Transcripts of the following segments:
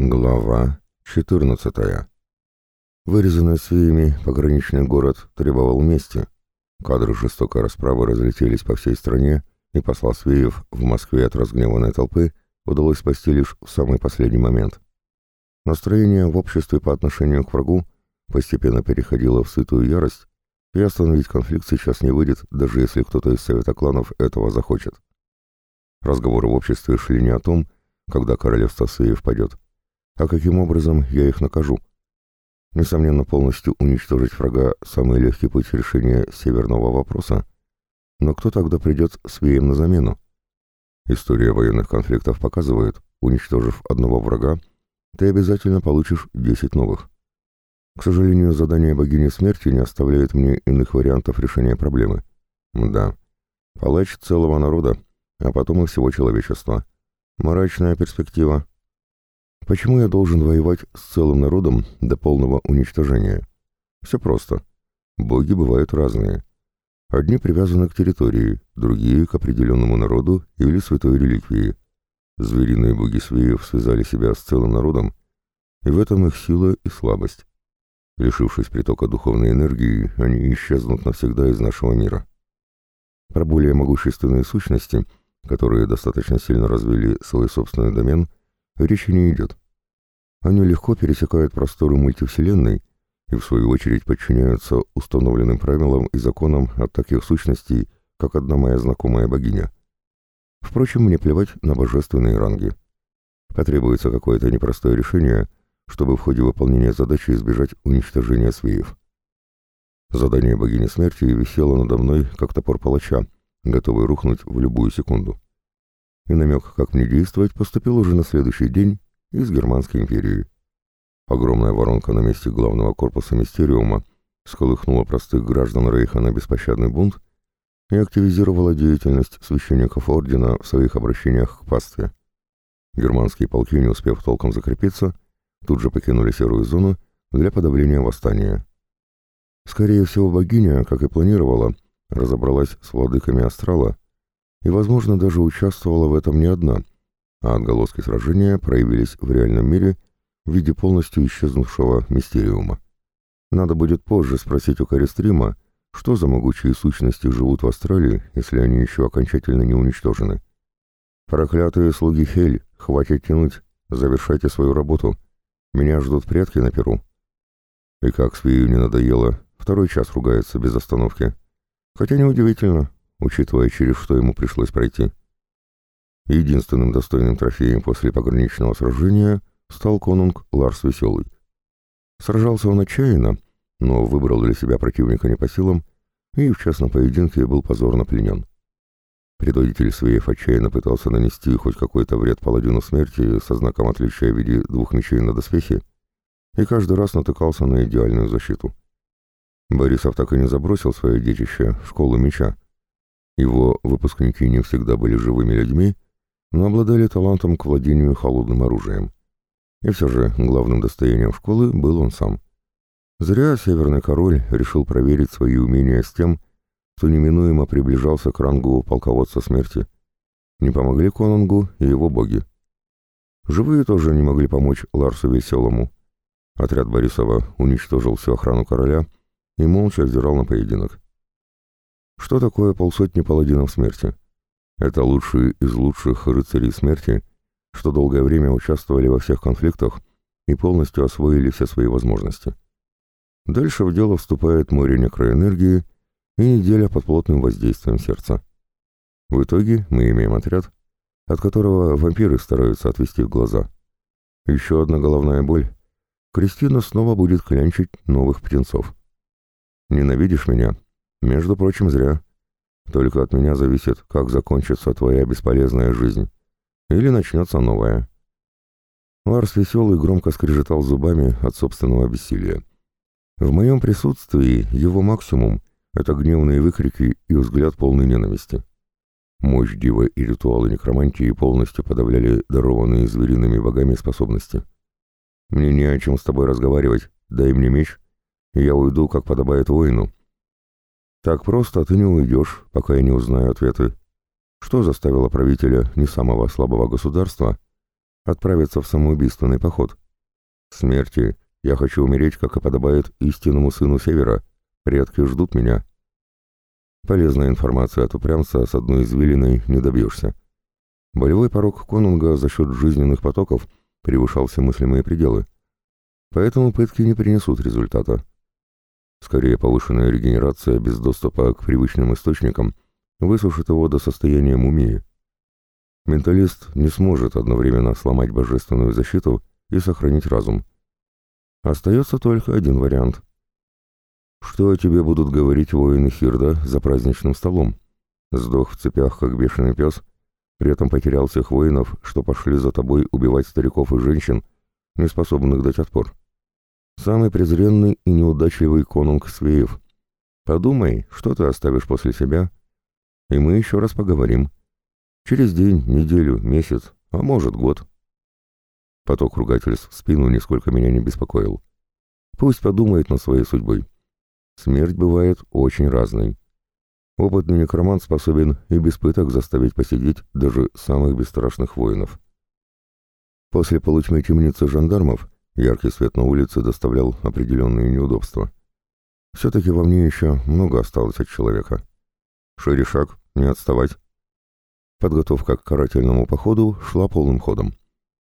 Глава 14. Вырезанный свеями пограничный город требовал мести. Кадры жестокой расправы разлетелись по всей стране, и посла Свеев в Москве от разгневанной толпы удалось спасти лишь в самый последний момент. Настроение в обществе по отношению к врагу постепенно переходило в сытую ярость, и остановить конфликт сейчас не выйдет, даже если кто-то из Совета кланов этого захочет. Разговоры в обществе шли не о том, когда королевство Свеев падет, а каким образом я их накажу? Несомненно, полностью уничтожить врага – самый легкий путь решения северного вопроса. Но кто тогда придет с Веем на замену? История военных конфликтов показывает, уничтожив одного врага, ты обязательно получишь 10 новых. К сожалению, задание богини смерти не оставляет мне иных вариантов решения проблемы. Да, палач целого народа, а потом и всего человечества. Мрачная перспектива, Почему я должен воевать с целым народом до полного уничтожения? Все просто. Боги бывают разные. Одни привязаны к территории, другие — к определенному народу или святой реликвии. Звериные боги Свеев связали себя с целым народом, и в этом их сила и слабость. Лишившись притока духовной энергии, они исчезнут навсегда из нашего мира. Про более могущественные сущности, которые достаточно сильно развили свой собственный домен, речи не идет. Они легко пересекают просторы мультивселенной и, в свою очередь, подчиняются установленным правилам и законам от таких сущностей, как одна моя знакомая богиня. Впрочем, мне плевать на божественные ранги. Потребуется какое-то непростое решение, чтобы в ходе выполнения задачи избежать уничтожения свеев. Задание богини смерти висело надо мной, как топор палача, готовый рухнуть в любую секунду. И намек, как мне действовать, поступил уже на следующий день из Германской империи. Огромная воронка на месте главного корпуса Мистериума сколыхнула простых граждан Рейха на беспощадный бунт и активизировала деятельность священников Ордена в своих обращениях к пастве. Германские полки, не успев толком закрепиться, тут же покинули серую зону для подавления восстания. Скорее всего, богиня, как и планировала, разобралась с владыками Астрала и, возможно, даже участвовала в этом не одна — а отголоски сражения проявились в реальном мире в виде полностью исчезнувшего мистериума. Надо будет позже спросить у Каристрима, что за могучие сущности живут в Австралии, если они еще окончательно не уничтожены. Проклятые слуги Хель, хватит тянуть, завершайте свою работу. Меня ждут предки на Перу. И как Свию не надоело, второй час ругается без остановки. Хотя неудивительно, учитывая, через что ему пришлось пройти. Единственным достойным трофеем после пограничного сражения стал конунг Ларс Веселый. Сражался он отчаянно, но выбрал для себя противника не по силам и в частном поединке был позорно пленен. Предводитель Свеев отчаянно пытался нанести хоть какой-то вред паладину смерти со знаком отличия в виде двух мечей на доспехе и каждый раз натыкался на идеальную защиту. Борисов так и не забросил свое детище, школу меча. Его выпускники не всегда были живыми людьми, но обладали талантом к владению холодным оружием. И все же главным достоянием школы был он сам. Зря Северный Король решил проверить свои умения с тем, кто неминуемо приближался к рангу полководца смерти. Не помогли Конунгу и его боги. Живые тоже не могли помочь Ларсу Веселому. Отряд Борисова уничтожил всю охрану короля и молча взирал на поединок. Что такое полсотни паладинов смерти? Это лучшие из лучших рыцарей смерти, что долгое время участвовали во всех конфликтах и полностью освоили все свои возможности. Дальше в дело вступает море некроэнергии и неделя под плотным воздействием сердца. В итоге мы имеем отряд, от которого вампиры стараются отвести глаза. Еще одна головная боль. Кристина снова будет клянчить новых птенцов. Ненавидишь меня? Между прочим, зря. Только от меня зависит, как закончится твоя бесполезная жизнь. Или начнется новая. Ларс веселый громко скрежетал зубами от собственного бессилия. В моем присутствии его максимум — это гневные выкрики и взгляд полной ненависти. Мощь дива и ритуалы некромантии полностью подавляли дарованные звериными богами способности. «Мне не о чем с тобой разговаривать. Дай мне меч, и я уйду, как подобает воину», так просто ты не уйдешь, пока я не узнаю ответы. Что заставило правителя не самого слабого государства отправиться в самоубийственный поход. Смерти я хочу умереть, как и подобает истинному сыну Севера. Предки ждут меня. Полезная информация от упрямца с одной извилиной не добьешься. Болевой порог конунга за счет жизненных потоков превышал все мыслимые пределы. Поэтому пытки не принесут результата. Скорее, повышенная регенерация без доступа к привычным источникам высушит его до состояния мумии. Менталист не сможет одновременно сломать божественную защиту и сохранить разум. Остается только один вариант. Что о тебе будут говорить воины Хирда за праздничным столом? Сдох в цепях, как бешеный пес, при этом потерял всех воинов, что пошли за тобой убивать стариков и женщин, не способных дать отпор. Самый презренный и неудачливый конунг Свеев. Подумай, что ты оставишь после себя, и мы еще раз поговорим. Через день, неделю, месяц, а может год. Поток ругательств в спину нисколько меня не беспокоил. Пусть подумает над своей судьбой. Смерть бывает очень разной. Опытный некромант способен и без пыток заставить посидеть даже самых бесстрашных воинов. После полутьмы темницы жандармов яркий свет на улице доставлял определенные неудобства. Все-таки во мне еще много осталось от человека. Шире шаг, не отставать. Подготовка к карательному походу шла полным ходом.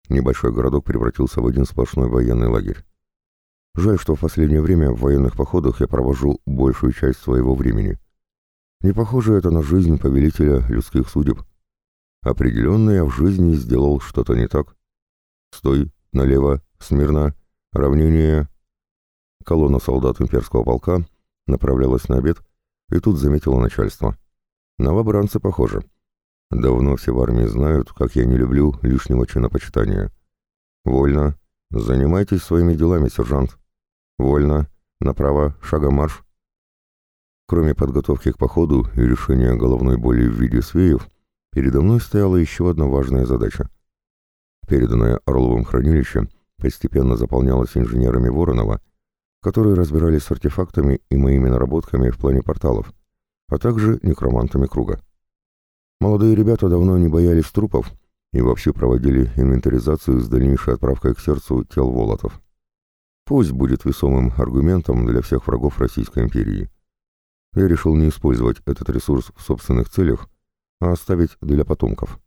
Небольшой городок превратился в один сплошной военный лагерь. Жаль, что в последнее время в военных походах я провожу большую часть своего времени. Не похоже это на жизнь повелителя людских судеб. Определенно я в жизни сделал что-то не так. Стой, налево, смирно, равнение. Колонна солдат имперского полка направлялась на обед, и тут заметила начальство. Новобранцы похожи. Давно все в армии знают, как я не люблю лишнего чинопочитания. Вольно. Занимайтесь своими делами, сержант. Вольно. Направо. Шагом марш. Кроме подготовки к походу и решения головной боли в виде свеев, передо мной стояла еще одна важная задача. Переданное Орловым хранилище постепенно заполнялось инженерами Воронова, которые разбирались с артефактами и моими наработками в плане порталов, а также некромантами круга. Молодые ребята давно не боялись трупов и вовсю проводили инвентаризацию с дальнейшей отправкой к сердцу тел волотов. Пусть будет весомым аргументом для всех врагов Российской империи. Я решил не использовать этот ресурс в собственных целях, а оставить для потомков.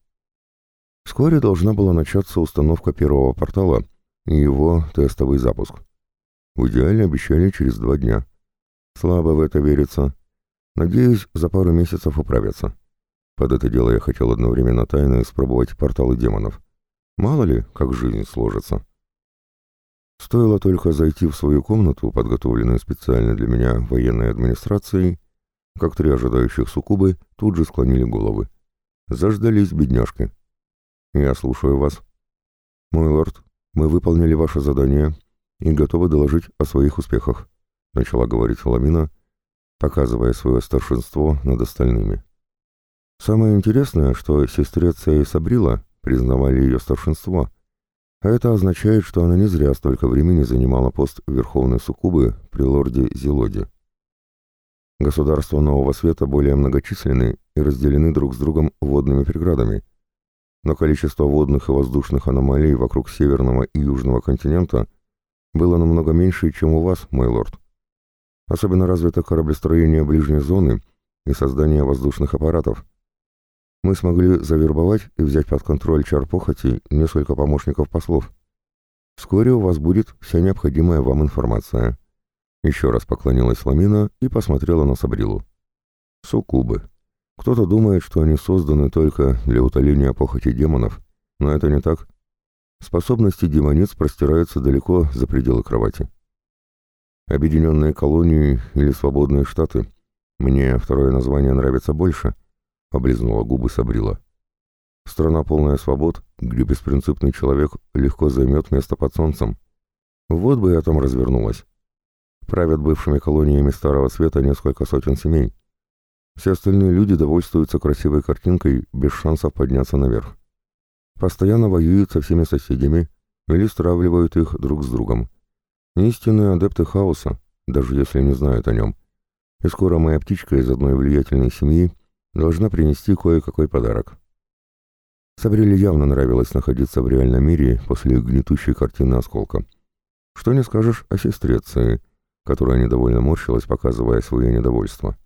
Вскоре должна была начаться установка первого портала и его тестовый запуск. В идеале обещали через два дня. Слабо в это верится. Надеюсь, за пару месяцев управятся. Под это дело я хотел одновременно тайно испробовать порталы демонов. Мало ли, как жизнь сложится. Стоило только зайти в свою комнату, подготовленную специально для меня военной администрацией, как три ожидающих суккубы тут же склонили головы. Заждались бедняжки. «Я слушаю вас». «Мой лорд, мы выполнили ваше задание и готовы доложить о своих успехах», — начала говорить Ламина, показывая свое старшинство над остальными. Самое интересное, что сестреца и Сабрила признавали ее старшинство, а это означает, что она не зря столько времени занимала пост Верховной Суккубы при лорде Зелоде. Государства Нового Света более многочисленны и разделены друг с другом водными преградами, но количество водных и воздушных аномалий вокруг северного и южного континента было намного меньше, чем у вас, мой лорд. Особенно развито кораблестроение ближней зоны и создание воздушных аппаратов, мы смогли завербовать и взять под контроль чар похоти несколько помощников послов. Вскоре у вас будет вся необходимая вам информация. Еще раз поклонилась Ламина и посмотрела на Сабрилу. Суккубы. Кто-то думает, что они созданы только для утоления похоти демонов, но это не так. Способности демониц простираются далеко за пределы кровати. Объединенные колонии или свободные штаты. Мне второе название нравится больше —— облизнула губы Сабрила. «Страна полная свобод, где беспринципный человек легко займет место под солнцем. Вот бы я там развернулась. Правят бывшими колониями Старого Света несколько сотен семей. Все остальные люди довольствуются красивой картинкой без шансов подняться наверх. Постоянно воюют со всеми соседями или стравливают их друг с другом. Истинные адепты хаоса, даже если не знают о нем. И скоро моя птичка из одной влиятельной семьи — должна принести кое-какой подарок. Сабриле явно нравилось находиться в реальном мире после гнетущей картины осколка. Что не скажешь о сестреции, которая недовольно морщилась, показывая свое недовольство.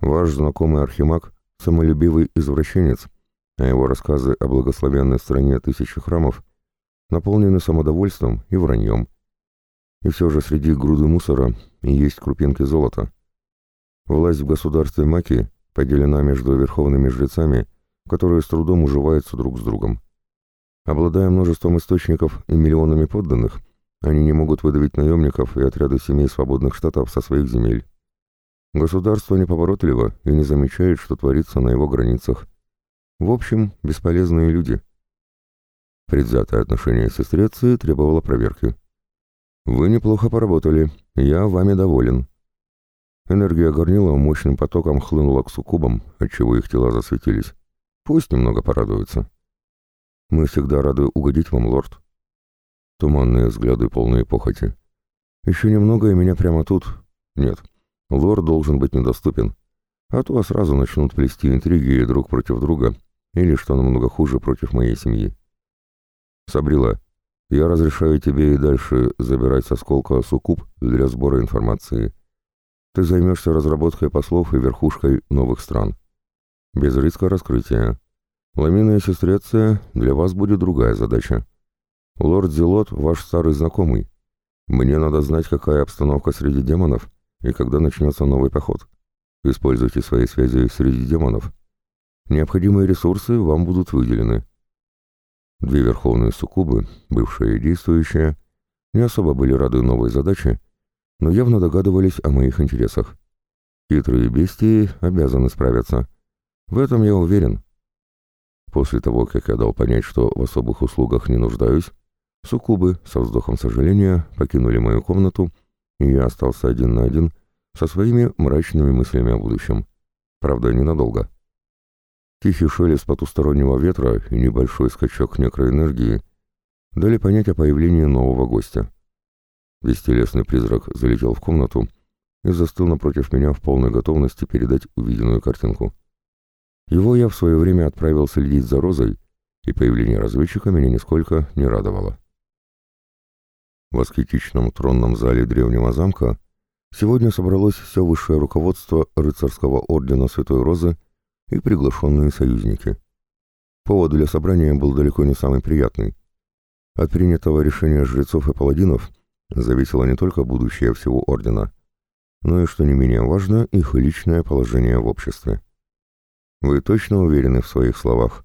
Ваш знакомый архимаг — самолюбивый извращенец, а его рассказы о благословенной стране тысячи храмов наполнены самодовольством и враньем. И все же среди груды мусора есть крупинки золота. Власть в государстве Маки поделена между верховными жрецами, которые с трудом уживаются друг с другом. Обладая множеством источников и миллионами подданных, они не могут выдавить наемников и отряды семей свободных штатов со своих земель. Государство неповоротливо и не замечает, что творится на его границах. В общем, бесполезные люди. Предвзятое отношение сестрецы требовало проверки. «Вы неплохо поработали. Я вами доволен». Энергия горнила мощным потоком хлынула к суккубам, отчего их тела засветились. Пусть немного порадуются. Мы всегда рады угодить вам, лорд. Туманные взгляды, полные похоти. Еще немного, и меня прямо тут. Нет, лорд должен быть недоступен. А то сразу начнут плести интриги друг против друга, или, что намного хуже, против моей семьи. Сабрила, я разрешаю тебе и дальше забирать со сколка суккуб для сбора информации. Ты займешься разработкой послов и верхушкой новых стран. Без риска раскрытия. Ламина и сестреция, для вас будет другая задача. Лорд Зелот — ваш старый знакомый. Мне надо знать, какая обстановка среди демонов и когда начнется новый поход. Используйте свои связи среди демонов. Необходимые ресурсы вам будут выделены. Две верховные суккубы, бывшие и действующие, не особо были рады новой задаче, но явно догадывались о моих интересах. Хитрые бестии обязаны справиться — в этом я уверен. После того, как я дал понять, что в особых услугах не нуждаюсь, суккубы, со вздохом сожаления, покинули мою комнату, и я остался один на один со своими мрачными мыслями о будущем. Правда, ненадолго. Тихий шелест потустороннего ветра и небольшой скачок некроэнергии дали понять о появлении нового гостя. Бестелесный призрак залетел в комнату и застыл напротив меня в полной готовности передать увиденную картинку. Его я в свое время отправил следить за Розой, и появление разведчика меня нисколько не радовало. В аскетичном тронном зале древнего замка сегодня собралось все высшее руководство рыцарского ордена Святой Розы и приглашенные союзники. Повод для собрания был далеко не самый приятный. От принятого решения жрецов и паладинов зависело не только будущее всего ордена, но и, что не менее важно, их личное положение в обществе. «Вы точно уверены в своих словах?»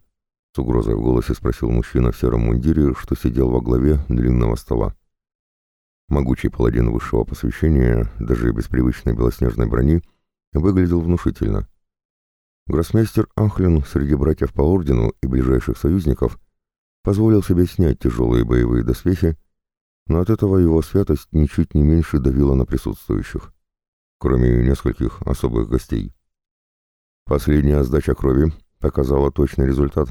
С угрозой в голосе спросил мужчина в сером мундире, что сидел во главе длинного стола. Могучий паладин высшего посвящения, даже без привычной белоснежной брони, выглядел внушительно. Гроссмейстер Анхлин среди братьев по ордену и ближайших союзников позволил себе снять тяжелые боевые доспехи, но от этого его святость ничуть не меньше давила на присутствующих, кроме нескольких особых гостей. Последняя сдача крови показала точный результат.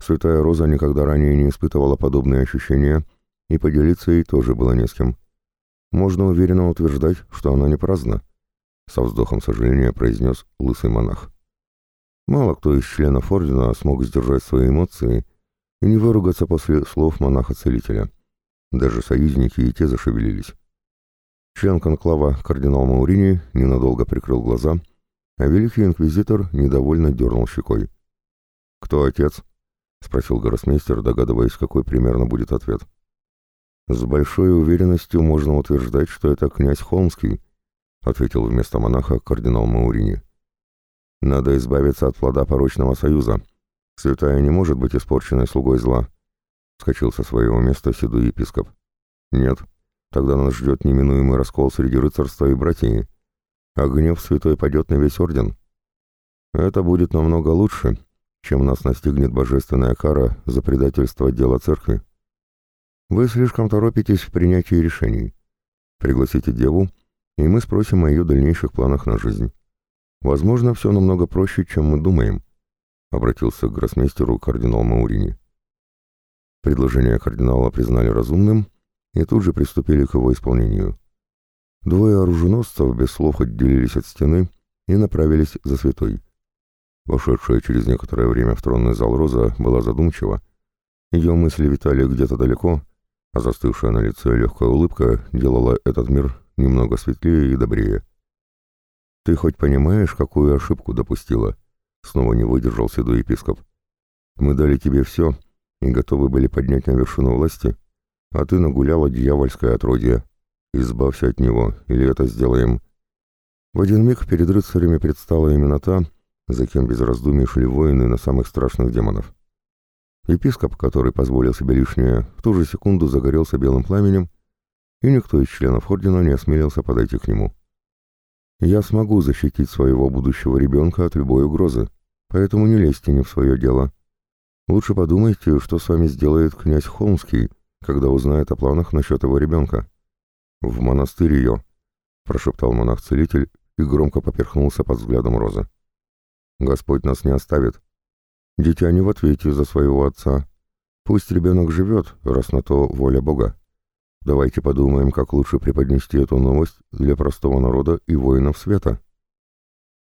Святая Роза никогда ранее не испытывала подобные ощущения, и поделиться ей тоже было не с кем. Можно уверенно утверждать, что она не праздна, со вздохом сожаления произнес лысый монах. Мало кто из членов ордена смог сдержать свои эмоции и не выругаться после слов монаха-целителя. Даже союзники и те зашевелились. Член конклава кардинал Маурини ненадолго прикрыл глаза — а великий инквизитор недовольно дернул щекой. «Кто отец?» — спросил гроссмейстер, догадываясь, какой примерно будет ответ. «С большой уверенностью можно утверждать, что это князь Холмский», — ответил вместо монаха кардинал Маурини. «Надо избавиться от плода порочного союза. Святая не может быть испорченной слугой зла», — вскочил со своего места седой епископ. «Нет, тогда нас ждет неминуемый раскол среди рыцарства и братьи а гнев святой падет на весь орден. Это будет намного лучше, чем нас настигнет божественная кара за предательство дела церкви. Вы слишком торопитесь в принятии решений. Пригласите деву, и мы спросим о ее дальнейших планах на жизнь. Возможно, все намного проще, чем мы думаем», — обратился к гроссмейстеру кардинал Маурини. Предложение кардинала признали разумным и тут же приступили к его исполнению. Двое оруженосцев без слов отделились от стены и направились за святой. Вошедшая через некоторое время в тронный зал Роза была задумчива. Ее мысли витали где-то далеко, застывшая на лице легкая улыбка делала этот мир немного светлее и добрее. «Ты хоть понимаешь, какую ошибку допустила?» Снова не выдержал седой епископ. «Мы дали тебе все и готовы были поднять на вершину власти, а ты нагуляла дьявольское отродье. Избавься от него, или это сделаем». В один миг перед рыцарями предстала именно та, за кем без раздумий шли воины на самых страшных демонов. Епископ, который позволил себе лишнее, в ту же секунду загорелся белым пламенем, и никто из членов ордена не осмелился подойти к нему. «Я смогу защитить своего будущего ребенка от любой угрозы, поэтому не лезьте не в свое дело. Лучше подумайте, что с вами сделает князь Холмский, когда узнает о планах насчет его ребенка». «В монастырь ее», — прошептал монах-целитель и громко поперхнулся под взглядом Розы. «Господь нас не оставит. Дитя не в ответе за своего отца. Пусть ребенок живет, раз на то воля Бога. Давайте подумаем, как лучше преподнести эту новость для простого народа и воинов света».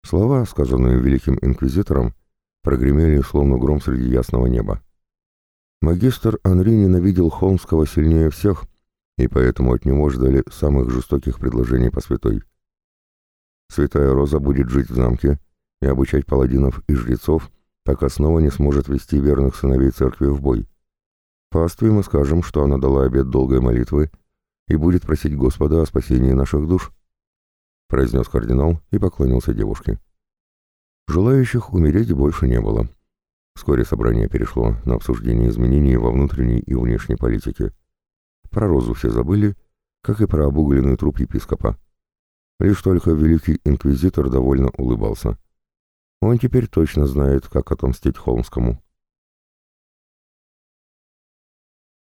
Слова, сказанные великим инквизитором, прогремели словно гром среди ясного неба. Магистр Анри ненавидел Холмского сильнее всех, и поэтому от него ждали самых жестоких предложений по святой. Святая Роза будет жить в замке и обучать паладинов и жрецов, пока снова не сможет вести верных сыновей церкви в бой. Пастве мы скажем, что она дала обет долгой молитвы и будет просить Господа о спасении наших душ, произнес кардинал и поклонился девушке. Желающих умереть больше не было. Вскоре собрание перешло на обсуждение изменений во внутренней и внешней политике. Про Розу все забыли, как и про обугленный труп епископа. Лишь только великий инквизитор довольно улыбался. Он теперь точно знает, как отомстить Холмскому.